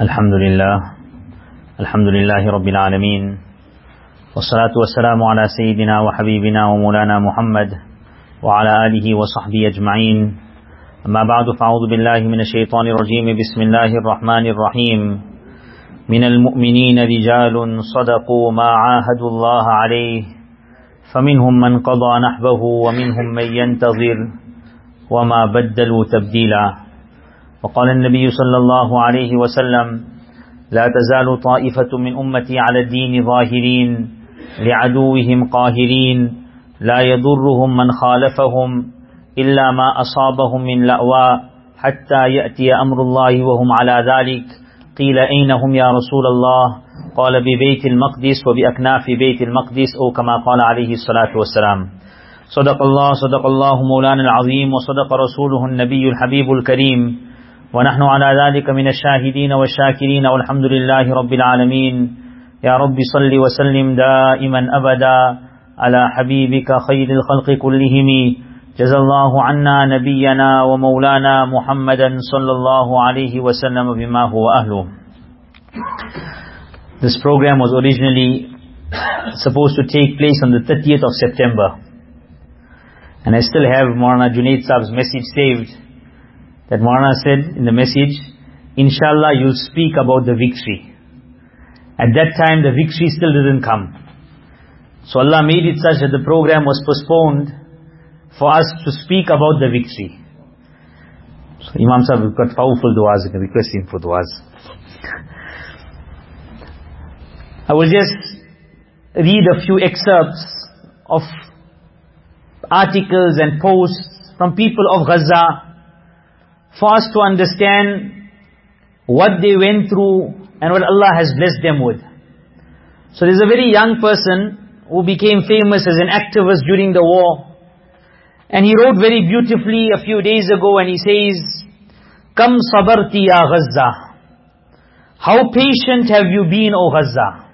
الحمد لله الحمد لله رب العالمين والصلاة والسلام على سيدنا وحبيبنا ومولانا محمد وعلى آله وصحبه أجمعين. أما بعد فأعوذ بالله من الشيطان الرجيم بسم الله الرحمن الرحيم. من المؤمنين رجال صدقوا ما عاهدوا الله عليه فمنهم من قضى نحبه ومنهم من ينتظر وما بدلوا تبديلا. وقال النبي صلى الله عليه وسلم لا تزال طائفة من أمتي على الدين ظاهرين لعدوهم قاهرين لا يضرهم من خالفهم إلا ما أصابهم من لأواء حتى يأتي أمر الله وهم على ذلك. قيل أين هم يا رسول الله؟ قال ببيت المقدس وبأكناف بيت المقدس أو كما قال عليه الصلاة والسلام. صدق الله صدق الله مولانا العظيم وصدق رسوله النبي الحبيب الكريم. ونحن على ذلك من الشاهدين والشاكرين والحمد لله رب العالمين. يا رب صل وسلم دائما أبدا على حبيبك خير الخلق كلهم. جزا الله عنا نبينا ومولانا محمدا صلى الله عليه وسلم بما هو أهله. This program was originally supposed to take place on the 30th of September. And I still have Maulana Junaid Saab's message saved. That Maulana said in the message, Inshallah you'll speak about the victory. At that time the victory still didn't come. So Allah made it such that the program was postponed for us to speak about the victory. So Imam Sahib, we've got powerful du'as, we can request him for du'as. I will just read a few excerpts of articles and posts from people of Gaza us to understand what they went through and what Allah has blessed them with. So there's a very young person who became famous as an activist during the war. And he wrote very beautifully a few days ago and he says, Kam sabarti ya Gaza. How patient have you been, O Gaza?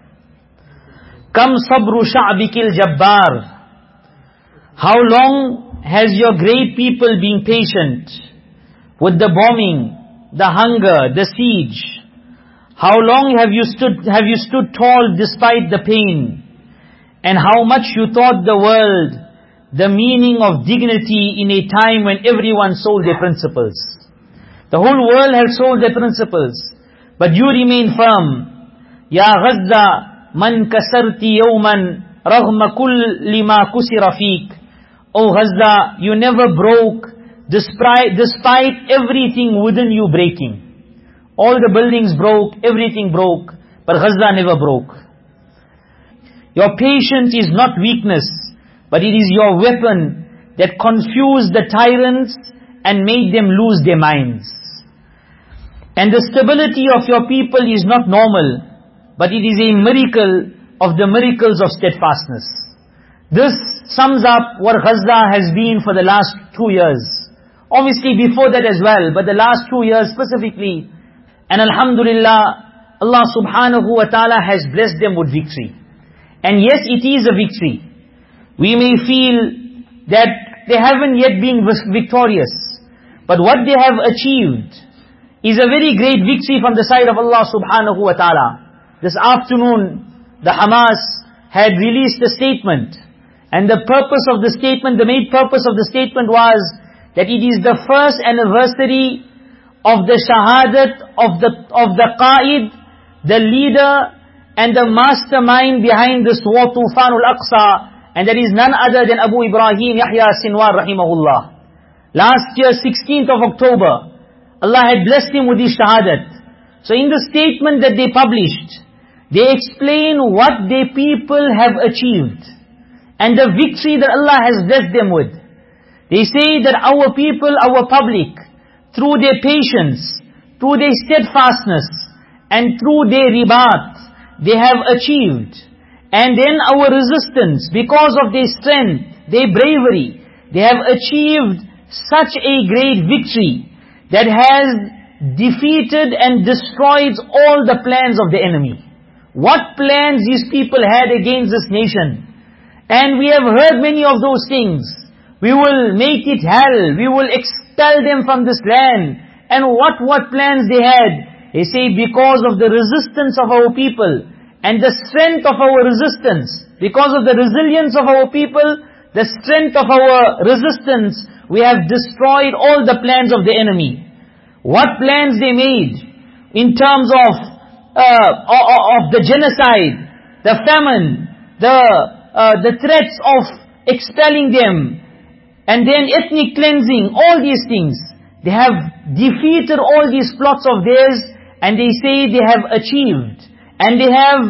Kam sabru sha'bikil jabbar. How long has your great people been patient? With the bombing, the hunger, the siege. How long have you stood, have you stood tall despite the pain? And how much you taught the world the meaning of dignity in a time when everyone sold their principles. The whole world has sold their principles. But you remain firm. Ya Ghazza, man kasarti yawman, raghma kulli ma kusira fiq. Oh Ghazza, you never broke despite, despite everything within you breaking. All the buildings broke, everything broke, but Gaza never broke. Your patience is not weakness, but it is your weapon that confused the tyrants and made them lose their minds. And the stability of your people is not normal, but it is a miracle of the miracles of steadfastness. This sums up what Gaza has been for the last two years. Obviously before that as well, but the last two years specifically. And Alhamdulillah, Allah subhanahu wa ta'ala has blessed them with victory. And yes, it is a victory. We may feel that they haven't yet been victorious. But what they have achieved is a very great victory from the side of Allah subhanahu wa ta'ala. This afternoon, the Hamas had released a statement. And the purpose of the statement, the main purpose of the statement was that it is the first anniversary of the shahadat of the of the qaid, the leader and the mastermind behind this war Tufanul Aqsa, and that is none other than Abu Ibrahim Yahya Sinwar rahimahullah. Last year, 16th of October, Allah had blessed him with his shahadat. So in the statement that they published, they explain what their people have achieved, and the victory that Allah has blessed them with. They say that our people, our public, through their patience, through their steadfastness, and through their ribat, they have achieved. And then our resistance, because of their strength, their bravery, they have achieved such a great victory that has defeated and destroyed all the plans of the enemy. What plans these people had against this nation. And we have heard many of those things. We will make it hell. We will expel them from this land. And what, what plans they had. They say because of the resistance of our people and the strength of our resistance, because of the resilience of our people, the strength of our resistance, we have destroyed all the plans of the enemy. What plans they made in terms of uh, of the genocide, the famine, the uh, the threats of expelling them, and then ethnic cleansing, all these things. They have defeated all these plots of theirs, and they say they have achieved, and they have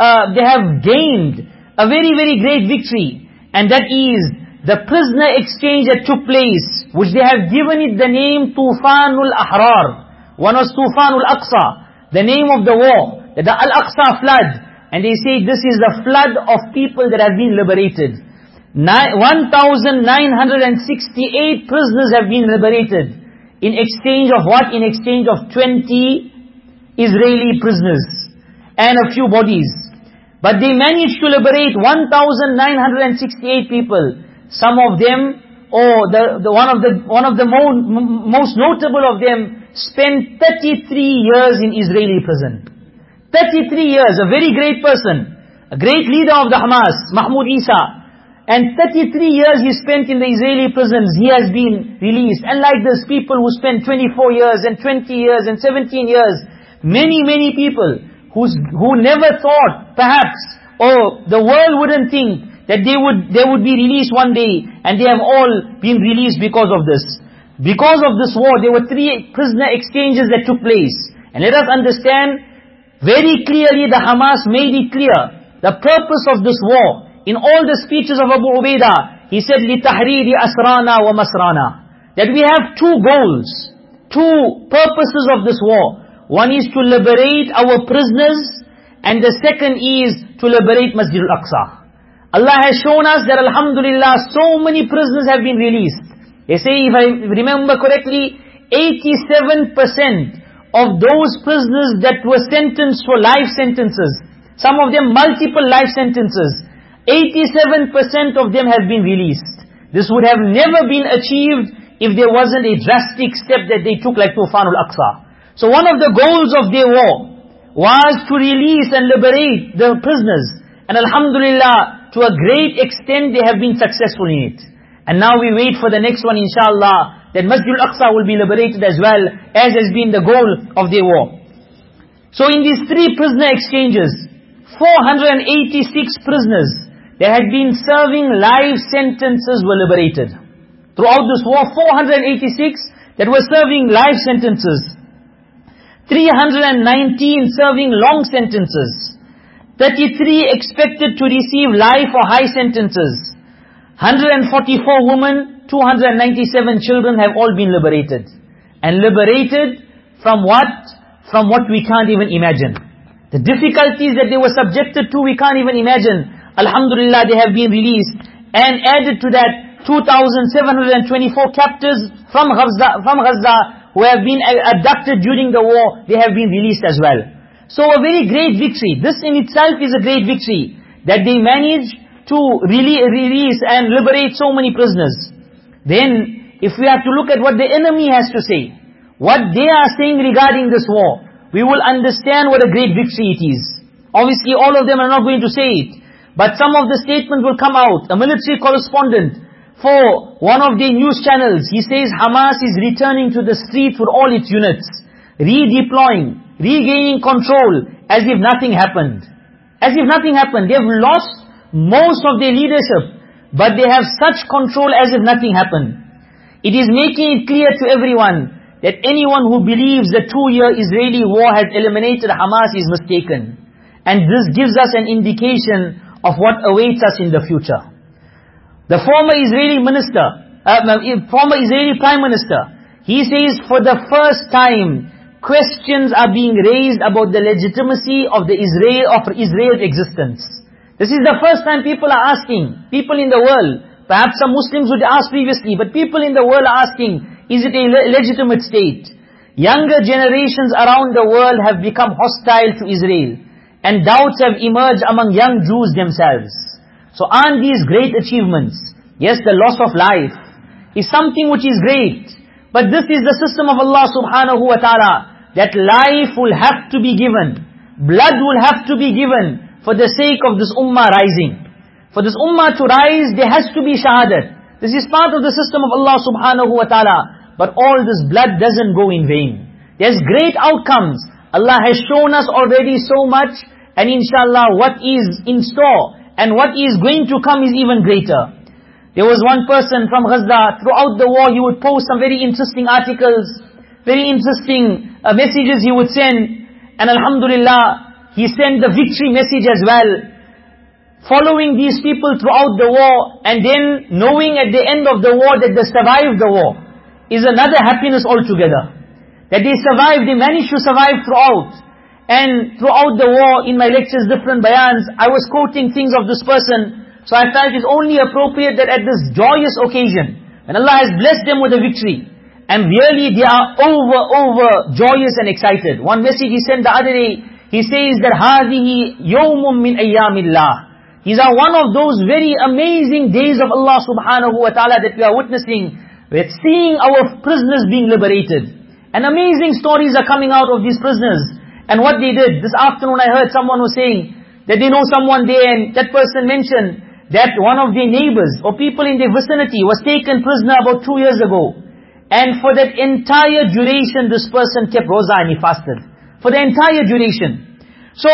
uh, they have gained a very very great victory, and that is the prisoner exchange that took place, which they have given it the name Tufanul Ahrar. One was Tufanul Aqsa, the name of the war, the Al-Aqsa flood. And they say this is the flood of people that have been liberated. 1,968 prisoners have been liberated. In exchange of what? In exchange of 20 Israeli prisoners. And a few bodies. But they managed to liberate 1,968 people. Some of them, or the, the one of the one of the mo most notable of them, spent 33 years in Israeli prison. 33 years, a very great person, a great leader of the Hamas, Mahmoud Isa. And 33 years he spent in the Israeli prisons, he has been released. And like this, people who spent 24 years and 20 years and 17 years, many, many people who's, who never thought, perhaps, or the world wouldn't think that they would, they would be released one day, and they have all been released because of this. Because of this war, there were three prisoner exchanges that took place. And let us understand, very clearly the Hamas made it clear, the purpose of this war, in all the speeches of Abu Ubaidah, he said, لِتَحْرِيرِ أَسْرَانَا وَمَسْرَانَا That we have two goals, two purposes of this war. One is to liberate our prisoners, and the second is to liberate Masjid al-Aqsa. Allah has shown us that Alhamdulillah, so many prisoners have been released. They say, if I remember correctly, 87% of those prisoners that were sentenced for life sentences, some of them multiple life sentences, 87% of them have been released. This would have never been achieved if there wasn't a drastic step that they took like Tufanul Aqsa. So one of the goals of their war was to release and liberate the prisoners. And Alhamdulillah, to a great extent they have been successful in it. And now we wait for the next one inshallah, that Masjid al-Aqsa will be liberated as well, as has been the goal of their war. So in these three prisoner exchanges, 486 prisoners that had been serving life sentences were liberated. Throughout this war, 486 that were serving life sentences. 319 serving long sentences. 33 expected to receive life or high sentences. 144 women, 297 children have all been liberated. And liberated from what? From what we can't even imagine. The difficulties that they were subjected to, we can't even imagine. Alhamdulillah, they have been released. And added to that, 2,724 captives from Gaza, from Gaza who have been abducted during the war, they have been released as well. So a very great victory. This in itself is a great victory. That they managed to really release and liberate so many prisoners. Then, if we have to look at what the enemy has to say, what they are saying regarding this war, we will understand what a great victory it is. Obviously, all of them are not going to say it. But some of the statements will come out. A military correspondent for one of the news channels, he says Hamas is returning to the street with all its units, redeploying, regaining control as if nothing happened. As if nothing happened. They have lost most of their leadership, but they have such control as if nothing happened. It is making it clear to everyone that anyone who believes the two-year Israeli war has eliminated Hamas is mistaken. And this gives us an indication of what awaits us in the future. The former Israeli minister, uh, former Israeli prime minister, he says for the first time questions are being raised about the legitimacy of the Israel of Israel's existence. This is the first time people are asking, people in the world, perhaps some Muslims would ask previously, but people in the world are asking, is it a legitimate state? Younger generations around the world have become hostile to Israel, and doubts have emerged among young Jews themselves. So aren't these great achievements? Yes, the loss of life is something which is great, but this is the system of Allah subhanahu wa ta'ala. that life will have to be given, blood will have to be given for the sake of this ummah rising. For this ummah to rise, there has to be shahadat. This is part of the system of Allah subhanahu wa ta'ala. But all this blood doesn't go in vain. There's great outcomes. Allah has shown us already so much, and inshallah what is in store, and what is going to come is even greater. There was one person from Gaza, throughout the war he would post some very interesting articles, very interesting uh, messages he would send. And Alhamdulillah, he sent the victory message as well. Following these people throughout the war, and then knowing at the end of the war that they survived the war, is another happiness altogether. That they survived, they managed to survive throughout. And throughout the war, in my lectures, different bayans, I was quoting things of this person. So I felt it's only appropriate that at this joyous occasion, when Allah has blessed them with a victory, and really they are over, over joyous and excited. One message he sent the other day, he says that هَذِهِ يَوْمٌ مِّنْ أَيَّامِ اللَّهِ These are one of those very amazing days of Allah subhanahu wa ta'ala that we are witnessing. We're seeing our prisoners being liberated. And amazing stories are coming out of these prisoners. And what they did, this afternoon I heard someone was saying, that they know someone there and that person mentioned that one of their neighbors or people in their vicinity was taken prisoner about two years ago. And for that entire duration, this person kept roza and he fasted. For the entire duration. So,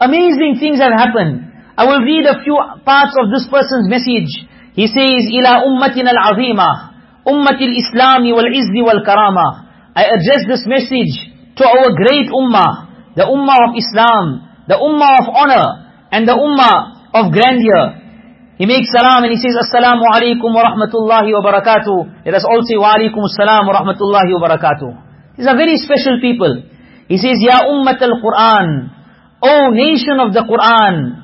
amazing things have happened. I will read a few parts of this person's message. He says, إِلَىٰ أُمَّتِنَا الْعَظِيمَةِ أُمَّةِ الْإِسْلَامِ وَالْعِزِّ وَالْكَرَامَةِ I address this message to our great ummah, the ummah of Islam, the ummah of honor, and the ummah of grandeur. He makes salam and he says, Assalamu alaikum wa rahmatullahi wa barakatuh. Let us all say, Wa alaikum assalam wa rahmatullahi wa barakatuh. These are very special people. He says, Ya ummat al-Quran, O nation of the Quran,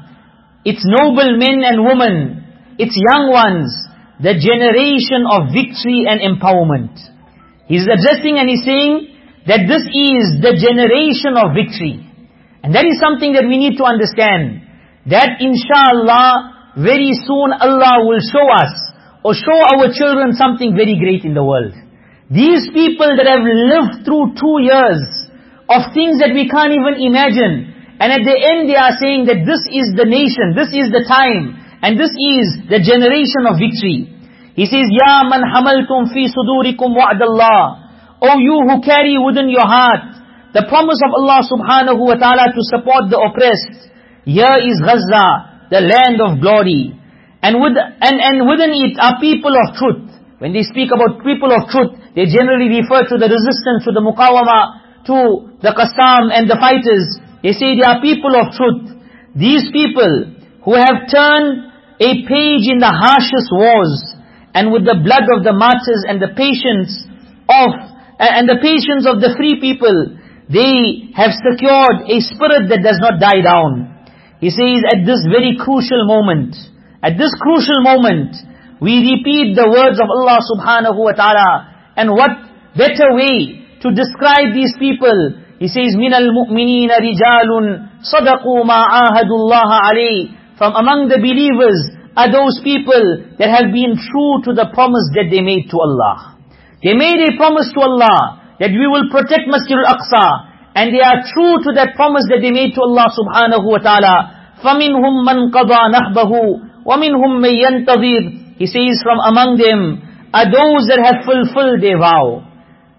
its noble men and women, its young ones, the generation of victory and empowerment. He's addressing and he's saying that this is the generation of victory. And that is something that we need to understand. That inshallah, very soon Allah will show us or show our children something very great in the world. These people that have lived through two years of things that we can't even imagine, and at the end they are saying that this is the nation, this is the time, and this is the generation of victory. He says, Ya man hamaltum fi sudurikum wa'dallah. O you who carry within your heart the promise of Allah subhanahu wa ta'ala to support the oppressed. Here is Gaza, the land of glory. And, with, and, and within it are people of truth. When they speak about people of truth, they generally refer to the resistance, to the muqawama, to the Qassam and the fighters. They say they are people of truth. These people who have turned a page in the harshest wars, and with the blood of the martyrs and the patience of, and the patience of the free people, they have secured a spirit that does not die down. He says at this very crucial moment, at this crucial moment, we repeat the words of Allah subhanahu wa ta'ala. And what better way to describe these people? He says, مِنَ الْمُؤْمِنِينَ رِجَالٌ صَدَقُوا مَا عَاهَدُوا اللَّهَ عَلَيْهِ From among the believers are those people that have been true to the promise that they made to Allah. They made a promise to Allah that we will protect Masjid al-Aqsa and they are true to that promise that they made to Allah subhanahu wa ta'ala. فَمِنْهُمْ مَنْ قَضَى نَحْبَهُ وَمِنْهُمْ مَنْ يَنْتَظِرُ He says from among them are those that have fulfilled their vow.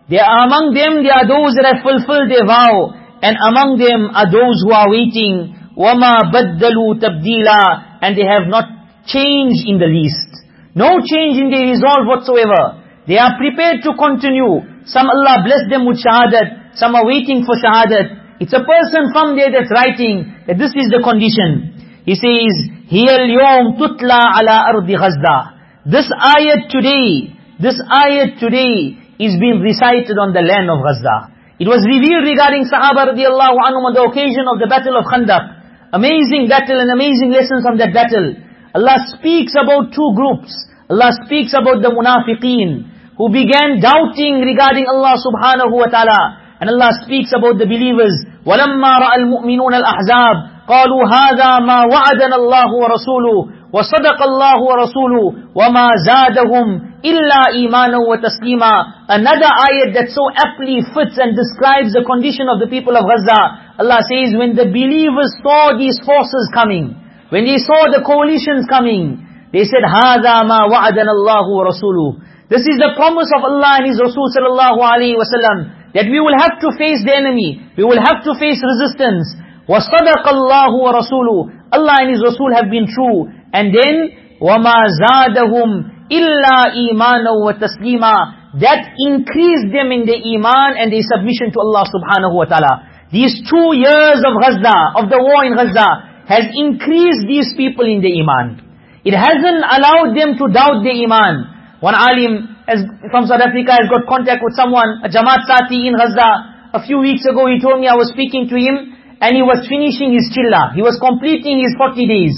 There are among them, there are those that have fulfilled their vow. And among them are those who are waiting. وَمَا بَدَّلُوا تَبْدِيلًا And they have not changed in the least. No change in their resolve whatsoever. They are prepared to continue. Some Allah bless them with shahadat. Some are waiting for shahadat. It's a person from there that's writing that this is the condition. He says, هِيَ الْيَوْمْ tutla ala ardi Ghazza." This ayat today, this ayat today is being recited on the land of Ghazza. It was revealed regarding Sahaba radiallahu anhum on the occasion of the battle of Khandaq. Amazing battle and amazing lessons from that battle. Allah speaks about two groups. Allah speaks about the munafiqeen who began doubting regarding Allah subhanahu wa ta'ala. And Allah speaks about the believers. وَلَمَّا رَأَى الْمُؤْمِنُونَ الْأَحْزَابِ قَالُوا هَذَا مَا وَعَدَنَا اللَّهُ وَرَسُولُهُ وَصَدَقَ اللَّهُ وَرَسُولُهُ وَمَا زَادَهُمْ إِلَّا إِيمَانًا وَتَسْلِيمًا Another ayat that so aptly fits and describes the condition of the people of Gaza. Allah says, when the believers saw these forces coming, when they saw the coalitions coming, they said, هَذَا مَا وَعَدَنَ اللَّهُ وَرَسُولُهُ This is the promise of Allah and His Rasul sallallahu alayhi wa sallam, that we will have to face the enemy, we will have to face resistance. وَصَدَقَ اللَّهُ وَرَسُولُهُ Allah and His Rasul have been true. And then, وَمَا زَادَهُمْ إِلَّا إِيمَانًا وَتَسْلِيمًا That increased them in their iman and their submission to Allah subhanahu wa ta'ala. These two years of Gaza, of the war in Gaza, has increased these people in their iman. It hasn't allowed them to doubt their iman. One alim has, from South Africa has got contact with someone, a Jamaat Sati in Gaza. A few weeks ago he told me I was speaking to him, and he was finishing his chilla. He was completing his 40 days.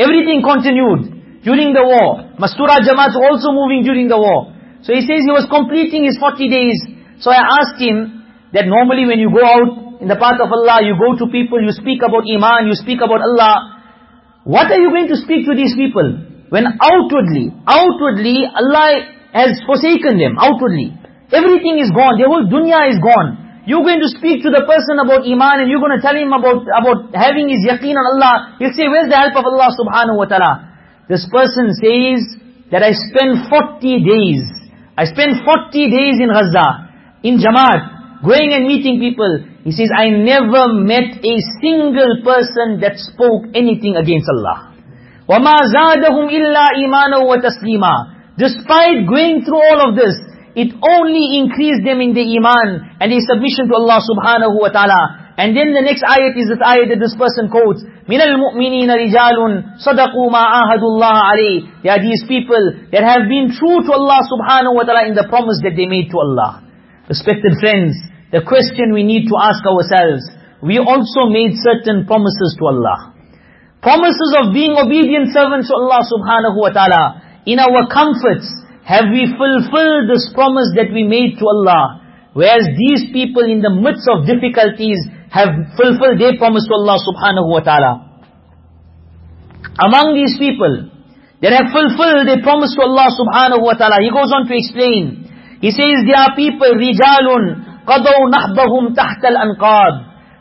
Everything continued during the war. Mastura Jamaat also moving during the war. So he says he was completing his 40 days. So I asked him that normally when you go out in the path of Allah, you go to people, you speak about Iman, you speak about Allah. What are you going to speak to these people? When outwardly, outwardly Allah has forsaken them, outwardly. Everything is gone, their whole dunya is gone. You're going to speak to the person about Iman and you're going to tell him about, about having his yaqeen on Allah. He'll say, where's the help of Allah subhanahu wa ta'ala? This person says that I spent 40 days. I spent 40 days in Gaza, in Jamaat, going and meeting people. He says, I never met a single person that spoke anything against Allah. وَمَا زَادَهُمْ إِلَّا إِيمَانًا وَتَسْلِيمًا Despite going through all of this, it only increased them in the iman and their submission to Allah subhanahu wa ta'ala. And then the next ayat is this ayat that this person quotes. مِنَ الْمُؤْمِنِينَ رِجَالٌ صَدَقُوا مَا عَاهَدُوا اللَّهَ عَلَيْهِ They are these people that have been true to Allah subhanahu wa ta'ala in the promise that they made to Allah. Respected friends, the question we need to ask ourselves, we also made certain promises to Allah. Promises of being obedient servants to Allah subhanahu wa ta'ala. In our comforts, have we fulfilled this promise that we made to Allah? Whereas these people in the midst of difficulties have fulfilled their promise to Allah subhanahu wa ta'ala. Among these people that have fulfilled their promise to Allah subhanahu wa ta'ala, he goes on to explain. He says, there are people, rijalun, qadaw nahdahum tahta al-anqad.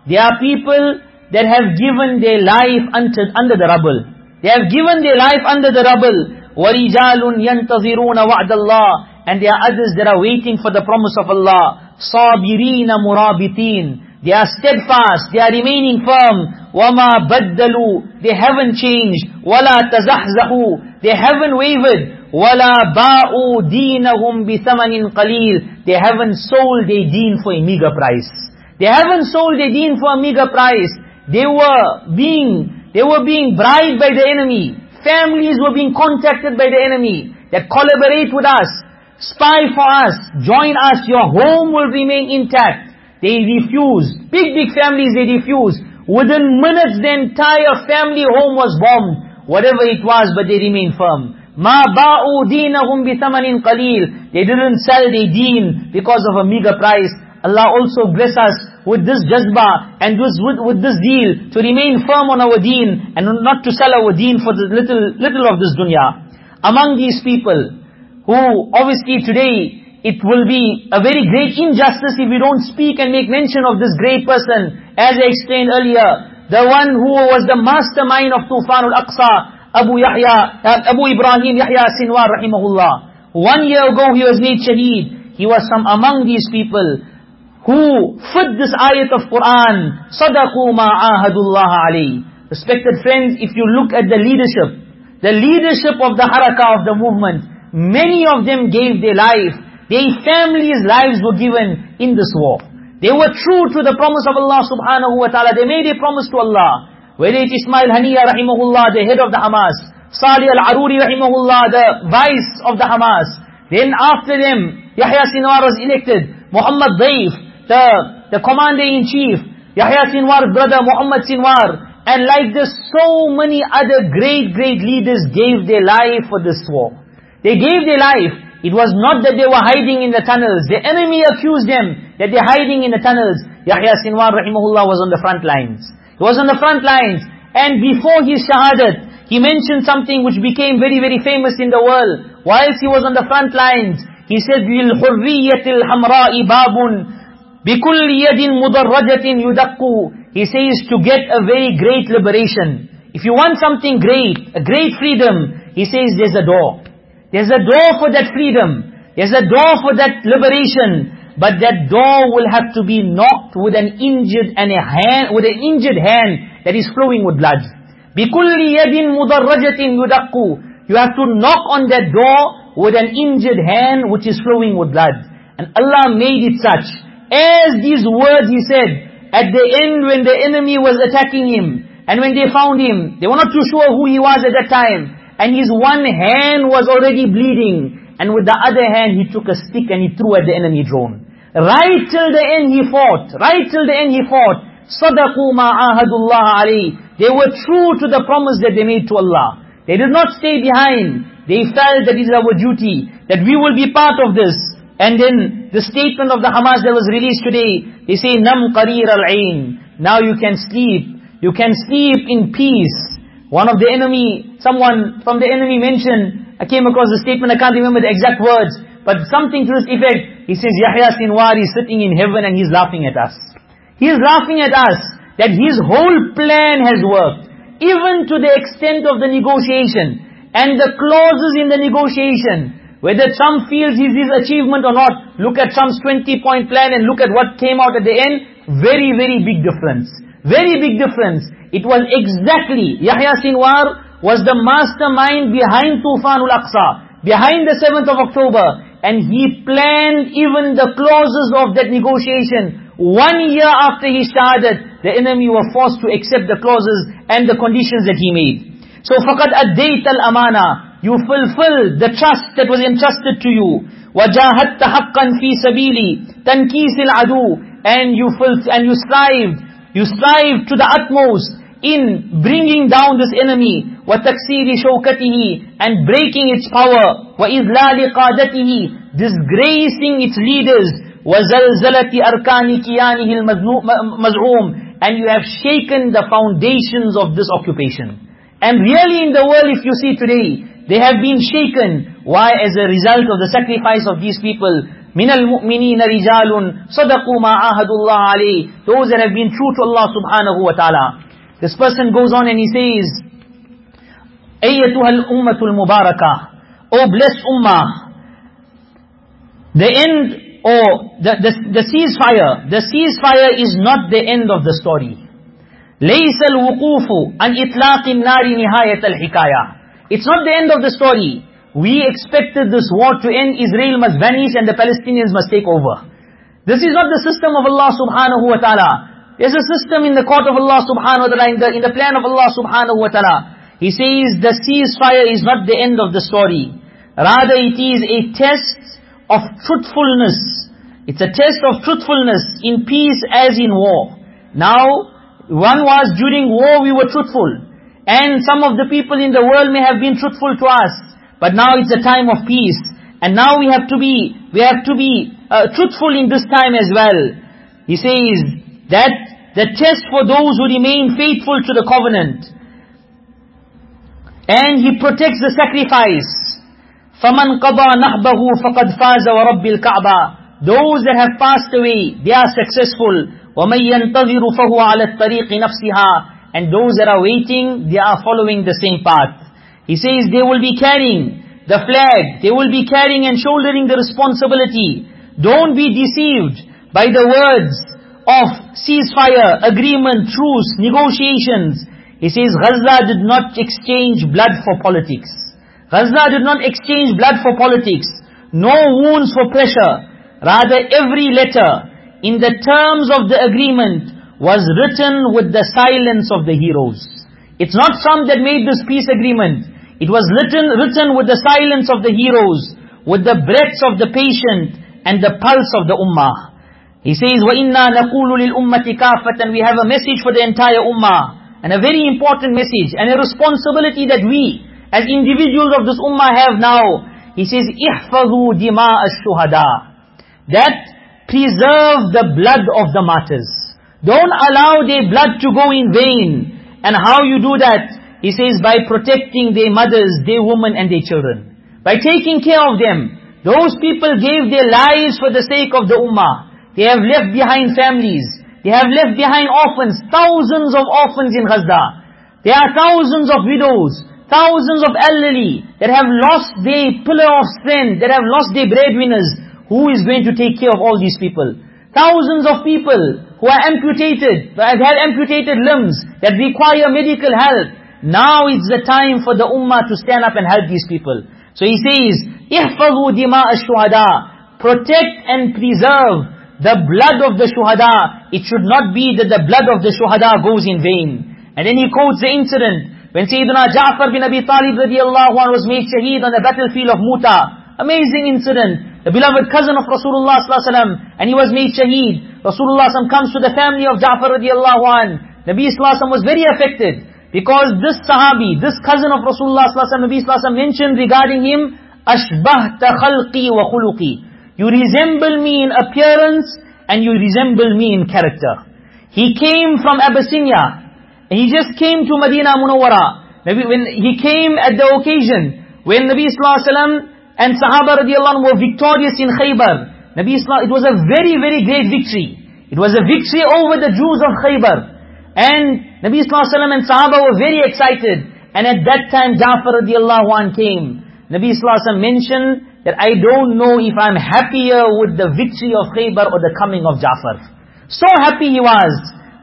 There are people that have given their life under, under the rubble. They have given their life under the rubble. وَرِجَالٌ يَنْتَظِرُونَ وَعْدَ اللَّهِ And there are others that are waiting for the promise of Allah. صَابِرِينَ مُرَابِطِينَ They are steadfast, they are remaining firm. وَمَا بَدَّلُوا They haven't changed. وَلَا تَزَحْزَحُوا They haven't wavered. وَلَا بَاءُوا دِينَهُمْ بِثَمَنٍ قَلِيلٍ They haven't sold their deen for a meager price. They haven't sold their deen for a meager price. They were being, they were being bribed by the enemy. Families were being contacted by the enemy that collaborate with us, spy for us, join us, your home will remain intact. They refused. Big, big families, they refused. Within minutes, the entire family home was bombed. Whatever it was, but they remained firm. مَا بَاءُوا دِينَهُمْ بِثَمَنٍ قَلِيلٍ They didn't sell their deen because of a meager price. Allah also bless us with this jazba and this, with, with this deal to remain firm on our deen and not to sell our deen for the little, little of this dunya. Among these people who obviously today it will be a very great injustice if we don't speak and make mention of this great person as I explained earlier. The one who was the mastermind of Tufan al-Aqsa, Abu Yahya, uh, Abu Ibrahim Yahya Sinwar rahimahullah. One year ago he was made shaheed. He was from among these people who fit this ayat of Quran, صَدَقُوا مَا عَاهَدُوا اللَّهَ عَلَيْهِ Respected friends, if you look at the leadership, the leadership of the harakah of the movement, many of them gave their life, their families' lives were given in this war. They were true to the promise of Allah subhanahu wa ta'ala. They made a promise to Allah. Whether it is Ismail Haniya rahimahullah, the head of the Hamas, Salih al-Aruri rahimahullah, the vice of the Hamas. Then after them, Yahya Sinwar was elected. Muhammad Daif, the, the commander-in-chief, Yahya Sinwar's brother Muhammad Sinwar, and like this, so many other great, great leaders gave their life for this war. They gave their life. It was not that they were hiding in the tunnels. The enemy accused them that they're hiding in the tunnels. Yahya Sinwar rahimahullah was on the front lines. He was on the front lines. And before his shahadat, he mentioned something which became very, very famous in the world. Whilst he was on the front lines, he said, لِلْحُرِّيَّةِ الْحَمْرَاءِ بَابٌ بِكُلِّ يَدٍ مُضَرَّجَةٍ يُدَقُّ He says, to get a very great liberation. If you want something great, a great freedom, he says there's a door. There's a door for that freedom. There's a door for that liberation. But that door will have to be knocked with an injured and a hand, with an injured hand that is flowing with blood. بِكُلِّ يَدٍ مُضَرَّجَةٍ يُدَقُّ You have to knock on that door with an injured hand which is flowing with blood. And Allah made it such. As these words He said, at the end when the enemy was attacking Him, and when they found Him, they were not too sure who He was at that time. And His one hand was already bleeding. And with the other hand, he took a stick and he threw at the enemy drone. Right till the end he fought. Right till the end he fought. صَدَقُوا مَا عَاهَدُ اللَّهَ عَلَيْهِ They were true to the promise that they made to Allah. They did not stay behind. They felt that it is our duty, that we will be part of this. And in the statement of the Hamas that was released today, they say, Nam qarir al-ain. Now you can sleep. You can sleep in peace. One of the enemy, someone from the enemy mentioned, I came across a statement, I can't remember the exact words, but something to this effect. He says, Yahya Sinwar is sitting in heaven and he's laughing at us. He is laughing at us that his whole plan has worked, even to the extent of the negotiation and the clauses in the negotiation Whether Trump feels is his achievement or not, look at Trump's 20-point plan and look at what came out at the end. Very, very big difference. Very big difference. It was exactly, Yahya Sinwar was the mastermind behind Tufanul Aqsa, behind the 7th of October. And he planned even the clauses of that negotiation. One year after he started, the enemy were forced to accept the clauses and the conditions that he made. So فَقَدْ أَدَّيْتَ الْأَمَانَةِ You fulfill the trust that was entrusted to you. وَجَاهَدْتَ حَقًّا فِي سَبِيلِ تَنْكِيسِ الْعَدُوِ And you and you strived, you strived to the utmost in bringing down this enemy, وَتَكْسِيرِ شَوْكَتِهِ and breaking its power, وَإِذْلَالِ قَادَتِهِ disgracing its leaders, وَزَلْزَلَةِ أَرْكَانِ كِيَانِهِ الْمَزْعُومِ and you have shaken the foundations of this occupation. And really in the world if you see today, they have been shaken. Why? As a result of the sacrifice of these people. مِنَ الْمُؤْمِنِينَ رِجَالٌ صَدَقُوا مَا عَاهَدُوا اللَّهَ عَلَيْهِ Those that have been true to Allah subhanahu wa ta'ala. This person goes on and he says, أَيَّتُهَا الْأُمَّةُ الْمُبَارَكَةِ O blessed ummah, the end or the, the, the ceasefire, the ceasefire is not the end of the story. لَيْسَ الْوُقُوفُ عَنْ إِطْلَاقِ النَّارِ نِهَايَةَ الْحِكَايَةِ it's not the end of the story. We expected this war to end, Israel must vanish and the Palestinians must take over. This is not the system of Allah subhanahu wa ta'ala. There's a system in the court of Allah subhanahu wa ta'ala, in the, in the plan of Allah subhanahu wa ta'ala. He says the ceasefire is not the end of the story. Rather it is a test of truthfulness. It's a test of truthfulness in peace as in war. Now, one was during war we were truthful. And some of the people in the world may have been truthful to us. But now it's a time of peace. And now we have to be, we have to be uh, truthful in this time as well. He says that the test for those who remain faithful to the covenant. And He protects the sacrifice. فَمَنْ قَضَى نَحْبَهُ فَقَدْ فَازَ وَرَبِّ الْكَعْبَةِ Those that have passed away, they are successful. وَمَنْ يَنْتَظِرُ فَهُوَ عَلَى الطَّرِيقِ نَفْسِهَا and those that are waiting, they are following the same path. He says they will be carrying the flag, they will be carrying and shouldering the responsibility. Don't be deceived by the words of ceasefire, agreement, truce, negotiations. He says Gaza did not exchange blood for politics. Gaza did not exchange blood for politics. No wounds for pressure. Rather every letter in the terms of the agreement was written with the silence of the heroes. It's not some that made this peace agreement. It was written, written with the silence of the heroes, with the breaths of the patient and the pulse of the ummah. He says, وَإِنَّا نَقُولُ لِلْأُمَّةِ كَافَةً We have a message for the entire ummah. And a very important message. And a responsibility that we, as individuals of this ummah have now. He says, اِحْفَظُوا دِمَاءَ الشُّهَدَى That preserve the blood of the martyrs. Don't allow their blood to go in vain. And how you do that? He says, by protecting their mothers, their women and their children. By taking care of them. Those people gave their lives for the sake of the ummah. They have left behind families. They have left behind orphans. Thousands of orphans in Gaza. There are thousands of widows. Thousands of elderly that have lost their pillar of strength, that have lost their breadwinners. Who is going to take care of all these people? Thousands of people who are amputated, that have amputated limbs, that require medical help. Now is the time for the ummah to stand up and help these people. So he says, احفظوا دماء الشهداء Protect and preserve the blood of the shuhada. It should not be that the blood of the shuhada goes in vain. And then he quotes the incident when Sayyidina Ja'far bin Abi Talib radiallahu anhu was made shaheed on the battlefield of Muta. Amazing incident. The beloved cousin of Rasulullah sallallahu alaihi wasallam, and he was made shaheed. Rasulullah sallallahu comes to the family of Ja'far radiallahu anhu. Nabi sallallahu alaihi was very affected. Because this sahabi, this cousin of Rasulullah sallallahu alaihi wasallam, mentioned regarding him, أَشْبَهْتَ خَلْقِي وَخُلُقِي You resemble me in appearance and you resemble me in character. He came from Abyssinia. And he just came to Medina Munawwara. Maybe when he came at the occasion when Nabi Sallallahu Alaihi Wasallam and Sahaba radiallahu were victorious in Khaybar. Nabi Sallallahu it was a very, very great victory. It was a victory over the Jews of Khaybar. And Nabi Sallallahu and Sahaba were very excited. And at that time Ja'far radiallahu anhu came. Nabi Sallallahu mentioned that I don't know if I'm happier with the victory of Khaybar or the coming of Ja'far. So happy he was.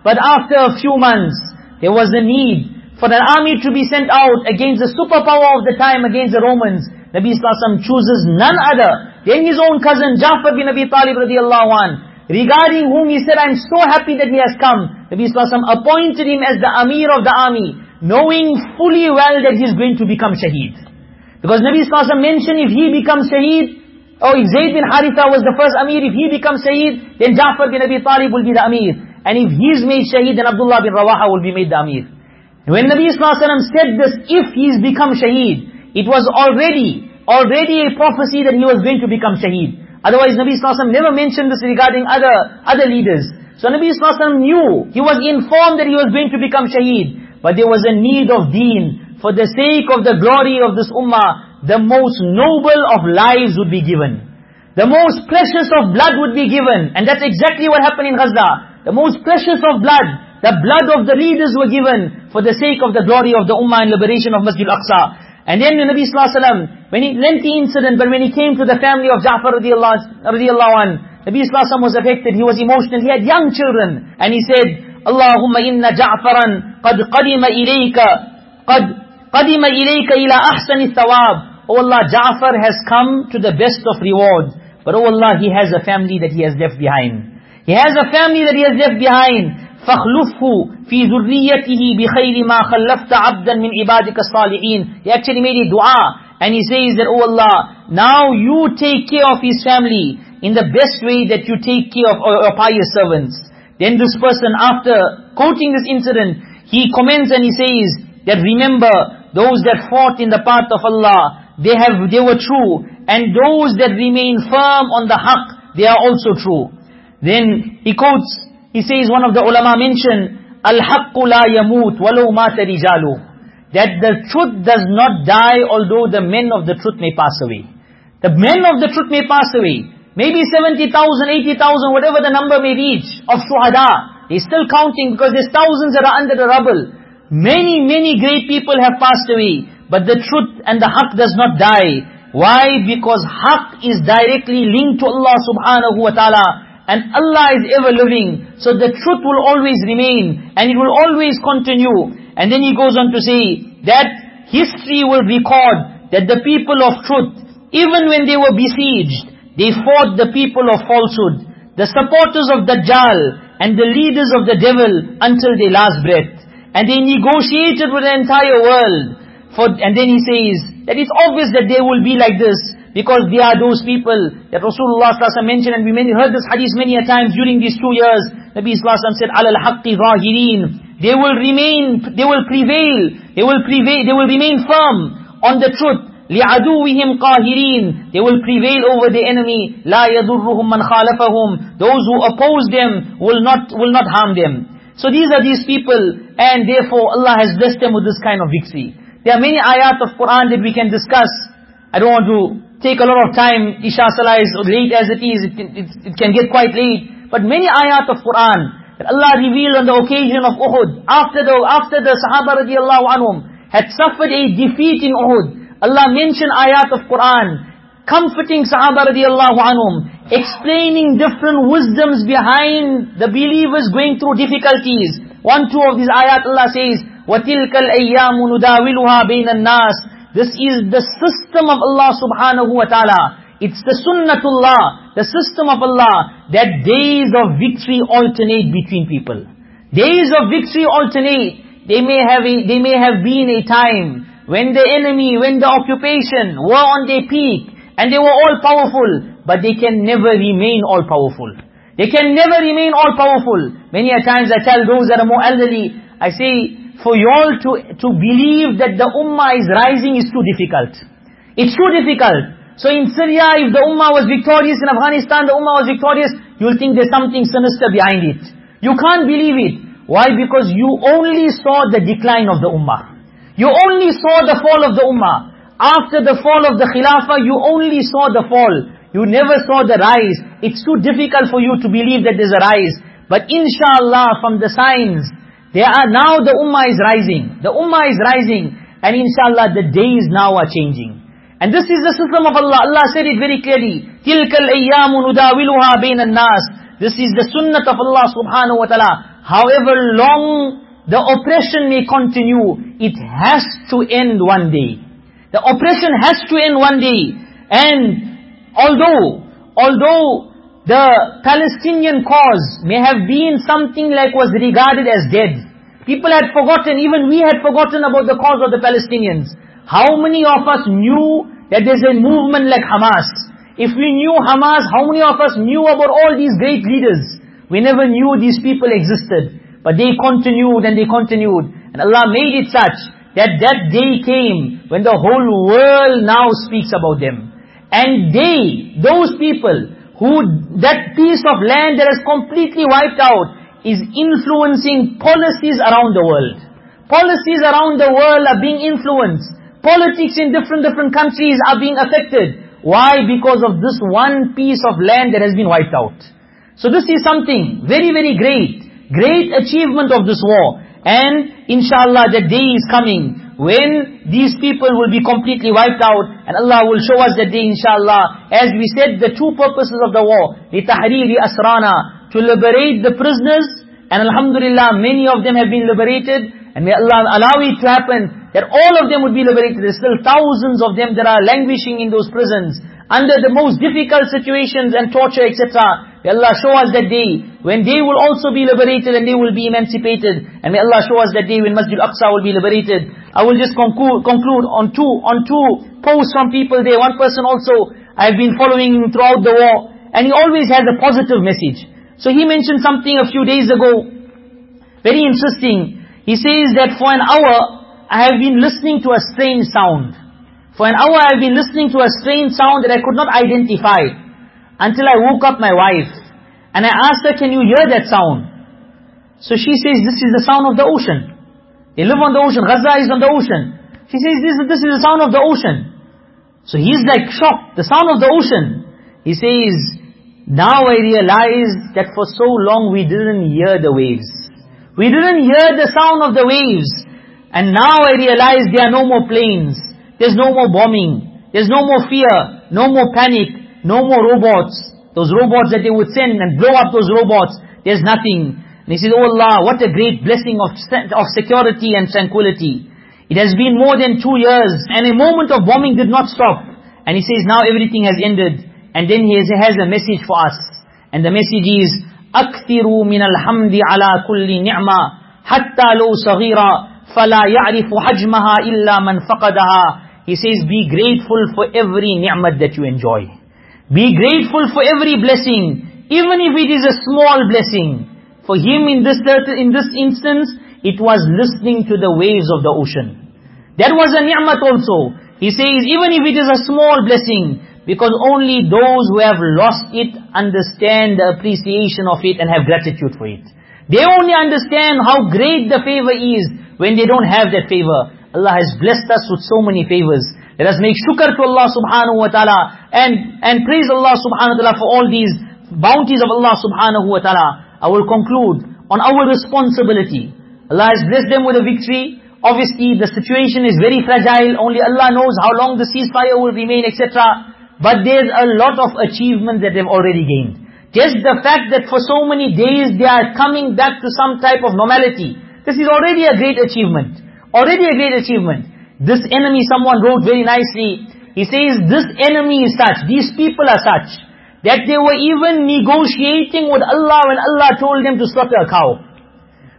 But after a few months, there was a need for an army to be sent out against the superpower of the time, against the Romans. Nabi Sallallahu chooses none other than his own cousin Ja'far bin Abi Talib radiallahu anh, regarding whom he said, I'm so happy that he has come. Nabi Sallallahu appointed him as the Amir of the army, knowing fully well that he's going to become Shaheed. Because Nabi Sallallahu mentioned if he becomes shaheed, or if Zayd bin Haritha was the first Amir, if he becomes shaheed, then Ja'far bin Abi Talib will be the Amir. And if he's made shaheed, then Abdullah bin Rawaha will be made the Amir. When Nabi Sallallahu said this, if he's become shaheed, it was already, already a prophecy that he was going to become shaheed. Otherwise Nabi Sallallahu never mentioned this regarding other, other leaders. So Nabi Sallallahu knew, he was informed that he was going to become shaheed. But there was a need of deen for the sake of the glory of this ummah, the most noble of lives would be given. The most precious of blood would be given. And that's exactly what happened in Gaza. The most precious of blood, the blood of the leaders were given for the sake of the glory of the ummah and liberation of Masjid al-Aqsa. And then the Nabi Sallallahu Alaihi Wasallam, when he, lengthy incident, but when he came to the family of Ja'far radiallahu, radiallahu an, Nabi Sallallahu Alaihi Wasallam was affected, he was emotional, he had young children. And he said, Allahumma inna Ja'faran qad qadima ilayka, qad qadima ilayka ila ahsani thawab. Oh Allah, Ja'far has come to the best of rewards. But oh Allah, he has a family that he has left behind. He has a family that he has left behind. فَخْلُفْهُ فِي ذُرِّيَّتِهِ بِخَيْرِ مَا خَلَّفْتَ عَبْدًا مِنْ عِبَادِكَ الصَّالِحِينَ He actually made a dua. And he says that, oh Allah, now you take care of his family in the best way that you take care of your pious servants. Then this person, after quoting this incident, he comments and he says, that remember those that fought in the path of Allah, they have they were true, and those that remain firm on the haqq, they are also true. Then he quotes, he says one of the ulama mentioned, la yamut walau mata rijalu. That the truth does not die although the men of the truth may pass away. The men of the truth may pass away. Maybe 70,000, 80,000, whatever the number may reach of shuhada. They're still counting because there's thousands that are under the rubble. Many, many great people have passed away, but the truth and the haqq does not die. Why? Because haqq is directly linked to Allah subhanahu wa ta'ala, and Allah is ever living, so the truth will always remain, and it will always continue. And then he goes on to say, that history will record that the people of truth, even when they were besieged, they fought the people of falsehood, the supporters of Dajjal, and the leaders of the devil until their last breath. And they negotiated with the entire world. For, and then he says that it's obvious that they will be like this because they are those people that Rasulullah mentioned and we many, heard this hadith many a times during these two years. Nabi Sallallahu said, "Al haqqi zahirin." They will remain, they will prevail, they will prevail, they will remain firm on the truth. لِعَدُوِّهِمْ قَاهِرِينَ They will prevail over the enemy. لَا يَذُرُّهُمْ مَنْ خَالَفَهُمْ Those who oppose them will not, will not harm them. So these are these people, and therefore Allah has blessed them with this kind of victory. There are many ayat of Quran that we can discuss. I don't want to take a lot of time. Isha Salah is late as it is. It, it, it can get quite late. But many ayat of Quran that Allah revealed on the occasion of Uhud, after the, after the Sahaba radiallahu anhum had suffered a defeat in Uhud, Allah mentioned ayat of Quran, comforting Sahaba radiallahu anhum, explaining different wisdoms behind the believers going through difficulties. One, two of these ayat Allah says, وَتِلْكَ الْأَيَّامُ نُدَاوِلُهَا بَيْنَ النَّاسِ this is the system of Allah subhanahu wa ta'ala. It's the sunnatullah, the system of Allah, that days of victory alternate between people. Days of victory alternate. They may have a, they may have been a time when the enemy, when the occupation were on their peak, and they were all powerful, but they can never remain all powerful. They can never remain all powerful. Many a times I tell those that are more elderly, I say, for you all to, to believe that the ummah is rising is too difficult. It's too difficult. So in Syria, if the ummah was victorious, in Afghanistan the ummah was victorious, you'll think there's something sinister behind it. You can't believe it. Why? Because you only saw the decline of the ummah. You only saw the fall of the ummah. After the fall of the Khilafah, you only saw the fall. You never saw the rise. It's too difficult for you to believe that there's a rise. But inshallah, from the signs, there are now the ummah is rising. The ummah is rising. And inshallah, the days now are changing. And this is the system of Allah. Allah said it very clearly. تِلْكَ الْأَيَّامُ نُدَاوِلُهَا بَيْنَ النَّاسِ This is the sunnah of Allah subhanahu wa ta'ala. However long the oppression may continue, it has to end one day. The oppression has to end one day. And although, although the Palestinian cause may have been something like was regarded as dead, people had forgotten, even we had forgotten about the cause of the Palestinians. How many of us knew that there's a movement like Hamas? If we knew Hamas, how many of us knew about all these great leaders? We never knew these people existed. But they continued and they continued. And Allah made it such that that day came when the whole world now speaks about them. And they, those people, who, that piece of land that is completely wiped out, is influencing policies around the world. Policies around the world are being influenced. Politics in different, different countries are being affected. Why? Because of this one piece of land that has been wiped out. So this is something very, very great. Great achievement of this war. And inshallah the day is coming when these people will be completely wiped out and Allah will show us that day inshallah. As we said, the two purposes of the war, لِتَحْرِيرِ أَسْرَانَا To liberate the prisoners and alhamdulillah many of them have been liberated and may Allah allow it to happen that all of them would be liberated. There's still thousands of them that are languishing in those prisons under the most difficult situations and torture, etc. May Allah show us that day when they will also be liberated and they will be emancipated. And may Allah show us that day when Masjid Aqsa will be liberated. I will just conclude, conclude on two on two posts from people there. One person also, I've been following throughout the war. And he always has a positive message. So he mentioned something a few days ago. Very interesting. He says that for an hour, I have been listening to a strange sound. For an hour I've been listening to a strange sound that I could not identify. Until I woke up my wife. And I asked her, can you hear that sound? So she says, this is the sound of the ocean. They live on the ocean. Gaza is on the ocean. She says, this, this is the sound of the ocean. So he's like shocked. The sound of the ocean. He says, now I realize that for so long we didn't hear the waves. We didn't hear the sound of the waves. And now I realize there are no more planes. There's no more bombing. There's no more fear. No more panic. No more robots. Those robots that they would send and blow up those robots. There's nothing. And he says, Oh Allah, what a great blessing of, of security and tranquility. It has been more than two years and a moment of bombing did not stop. And he says, now everything has ended. And then he has, has a message for us. And the message is, أكثروا من الحمد على كل نعمة حتى لو صغيرة فلا يعرف حجمها إلا من فقدها he says, be grateful for every ni'mat that you enjoy. Be grateful for every blessing, even if it is a small blessing. For him in this, in this instance, it was listening to the waves of the ocean. That was a ni'mat also. He says, even if it is a small blessing, because only those who have lost it understand the appreciation of it and have gratitude for it. They only understand how great the favor is when they don't have that favor. Allah has blessed us with so many favors. Let us make shukr to Allah subhanahu wa ta'ala and, and praise Allah subhanahu wa ta'ala for all these bounties of Allah subhanahu wa ta'ala. I will conclude on our responsibility. Allah has blessed them with a victory. Obviously, the situation is very fragile. Only Allah knows how long the ceasefire will remain, etc. But there's a lot of achievements that they've already gained. Just the fact that for so many days they are coming back to some type of normality. This is already a great achievement. Already a great achievement. This enemy, someone wrote very nicely, he says, this enemy is such, these people are such, that they were even negotiating with Allah when Allah told them to slaughter a cow.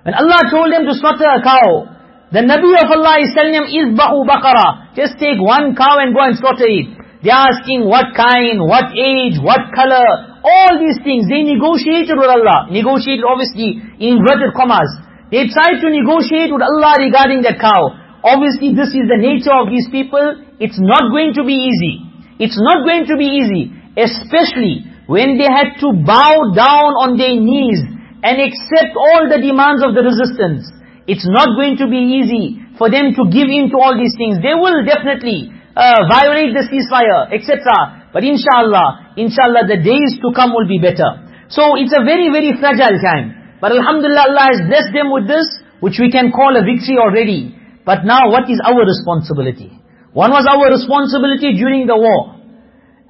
When Allah told them to slaughter a cow, the Nabi of Allah is telling them, Izbahu baqara, just take one cow and go and slaughter it. They are asking what kind, what age, what color, all these things. They negotiated with Allah. Negotiated obviously in inverted commas. They tried to negotiate with Allah regarding that cow. Obviously this is the nature of these people. It's not going to be easy. It's not going to be easy. Especially when they had to bow down on their knees and accept all the demands of the resistance. It's not going to be easy for them to give in to all these things. They will definitely uh, violate the ceasefire, etc. But inshallah, inshallah the days to come will be better. So it's a very, very fragile time. But alhamdulillah, Allah has blessed them with this, which we can call a victory already. But now what is our responsibility? One was our responsibility during the war.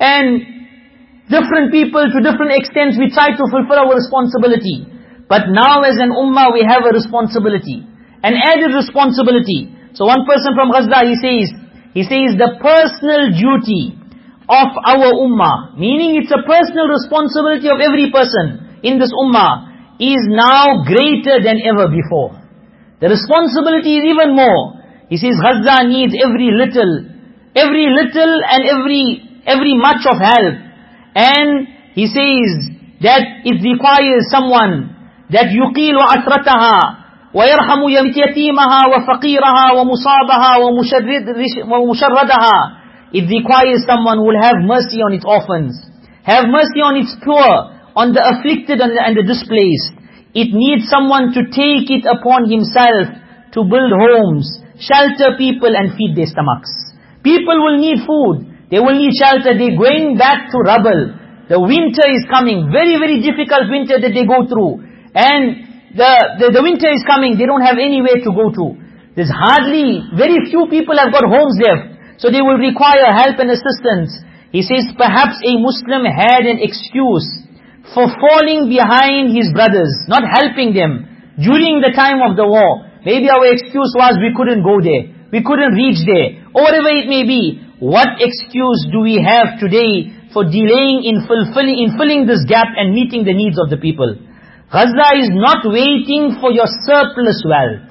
And different people to different extents we try to fulfill our responsibility. But now as an ummah we have a responsibility. An added responsibility. So one person from Gaza, he says, he says the personal duty of our ummah, meaning it's a personal responsibility of every person in this ummah, is now greater than ever before. The responsibility is even more. He says Gaza needs every little, every little and every, every much of help. And he says that it requires someone that يقيل عثرتها ويرحم يتيمها وفقيرها ومصابها ومشردها It requires someone who will have mercy on its orphans, have mercy on its poor, on the afflicted and the, and the displaced. It needs someone to take it upon himself to build homes, shelter people and feed their stomachs. People will need food, they will need shelter, they're going back to rubble. The winter is coming, very, very difficult winter that they go through. And the, the, the winter is coming, they don't have anywhere to go to. There's hardly, very few people have got homes left. So they will require help and assistance. He says perhaps a Muslim had an excuse for falling behind his brothers, not helping them during the time of the war. Maybe our excuse was we couldn't go there, we couldn't reach there, or whatever it may be. What excuse do we have today for delaying in fulfilling, in filling this gap and meeting the needs of the people? Gaza is not waiting for your surplus wealth.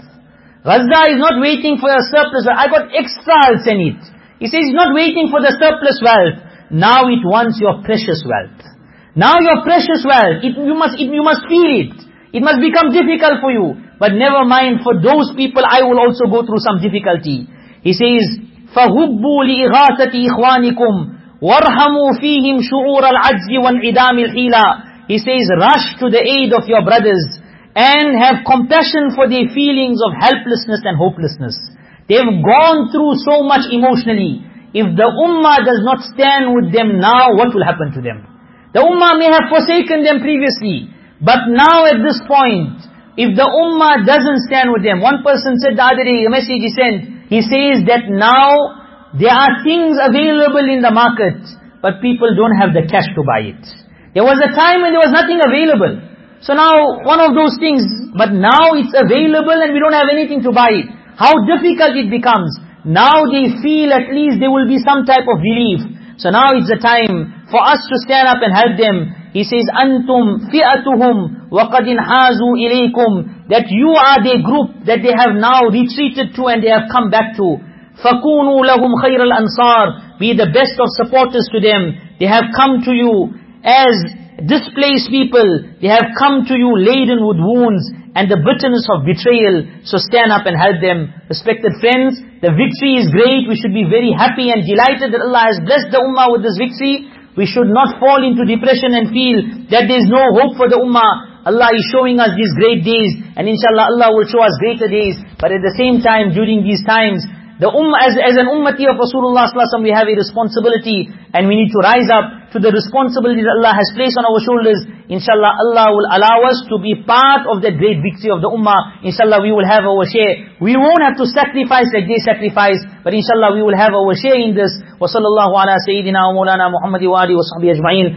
Gaza is not waiting for your surplus wealth. I got extra, I'll send it. He says it's not waiting for the surplus wealth. Now it wants your precious wealth. Now your precious wealth, it, you, must, it, you must feel it. It must become difficult for you. But never mind, for those people I will also go through some difficulty. He says, فَهُبُّوا لِإِغَاثَةِ إِخْوَانِكُمْ وَارْحَمُوا فِيهِمْ شُعُورَ الْعَجْزِ وَانْعِدَامِ الْحِيلَةِ he says, rush to the aid of your brothers and have compassion for their feelings of helplessness and hopelessness. They've gone through so much emotionally. If the ummah does not stand with them now, what will happen to them? The ummah may have forsaken them previously, but now at this point, if the ummah doesn't stand with them, one person said the other day, a message he sent, he says that now there are things available in the market, but people don't have the cash to buy it. There was a time when there was nothing available. So now, one of those things, but now it's available and we don't have anything to buy it. How difficult it becomes. Now they feel at least there will be some type of relief. So now it's the time for us to stand up and help them. He says, Antum fi'atuhum wa qad inhazu ilaykum. That you are their group that they have now retreated to and they have come back to. Fakunu lahum khayr al-ansar. Be the best of supporters to them. They have come to you as displaced people. They have come to you laden with wounds and the bitterness of betrayal. So stand up and help them. Respected friends, the victory is great. We should be very happy and delighted that Allah has blessed the ummah with this victory. We should not fall into depression and feel that there is no hope for the ummah. Allah is showing us these great days, and inshallah Allah will show us greater days. But at the same time, during these times, the ummah, as, as an ummati of Rasulullah sallallahu we have a responsibility and we need to rise up to the responsibilities Allah has placed on our shoulders. Inshallah, Allah will allow us to be part of that great victory of the ummah. Inshallah, we will have our share. We won't have to sacrifice like they sacrifice, but inshallah we will have our share in this. وصلى الله على سيدنا ومولانا محمد وآله وصحبه أجمعين